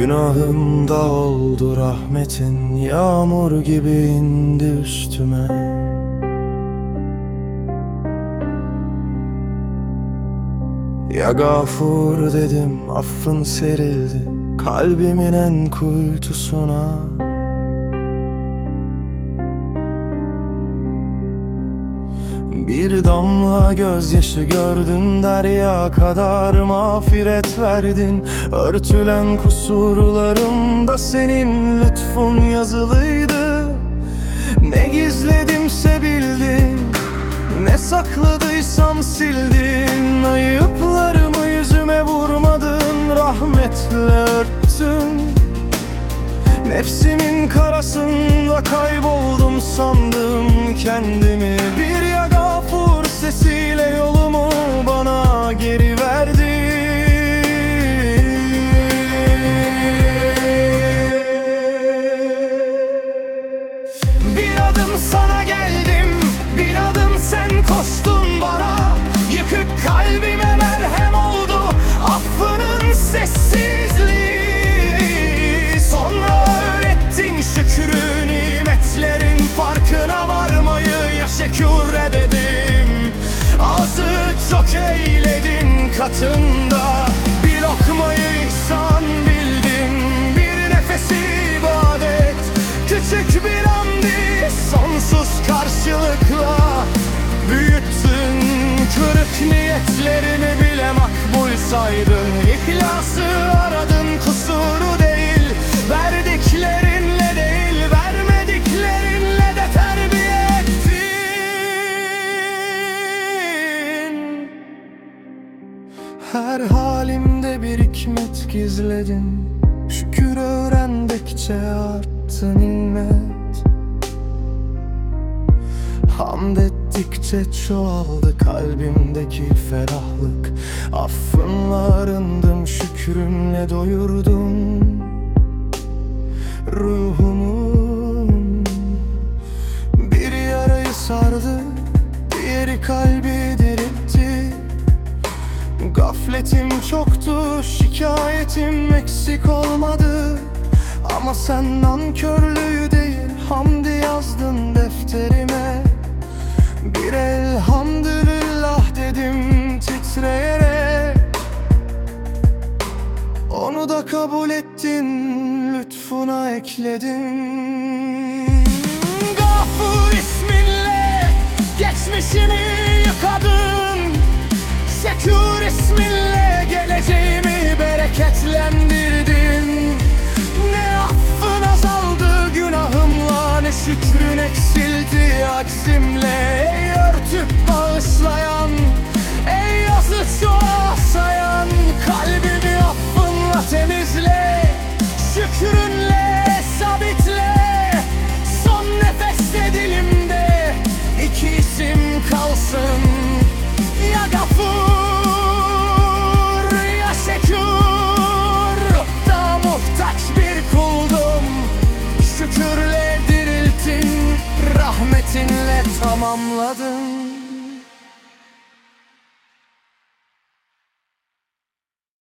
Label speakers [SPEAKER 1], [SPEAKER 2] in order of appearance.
[SPEAKER 1] Günahımda oldu rahmetin Yağmur gibi indi üstüme. Ya gafur dedim affın serildi Kalbimin en kuytusuna Bir damla gözyaşı gördün derya kadar mağfiret verdin. Örtülen kusurlarımda senin lütfun yazılıydı. Ne gizledimse bildin Ne sakladıysam sildin. Ayıplarımı yüzüme vurmadın Rahmetle örttün. Nefsimin karasında kayboldum sandım kendimi. Bir ya gafur Büyüttün kırık niyetlerimi bile makbul saydın. İhlası aradın kusuru değil. Verdiklerinle değil vermediklerinle de terbiye ettin. Her halimde bir hikmet gizledin. Şükür öğrendikçe arttı nimet Hamd ettikçe çoğaldı kalbimdeki ferahlık. Affınla arındım şükrümle doyurdum. Ruhumun bir yarayı sardı Diğeri kalbi diriltti Gafletim çoktu, şikayetim eksik olmadı. Ama sen nankörlüğü değil, hamdi yazdın defterime Onu da kabul ettin, lütfuna ekledin. Gafur isminle geçmişimi yıkadın. Şekür isminle geleceğimi bereketlendirdin. Ne affın azaldı günahımla ne şükrün eksildi aksimle. Ey örtüp bağışlayan, ey yazı çoğa Rahmetinle tamamladın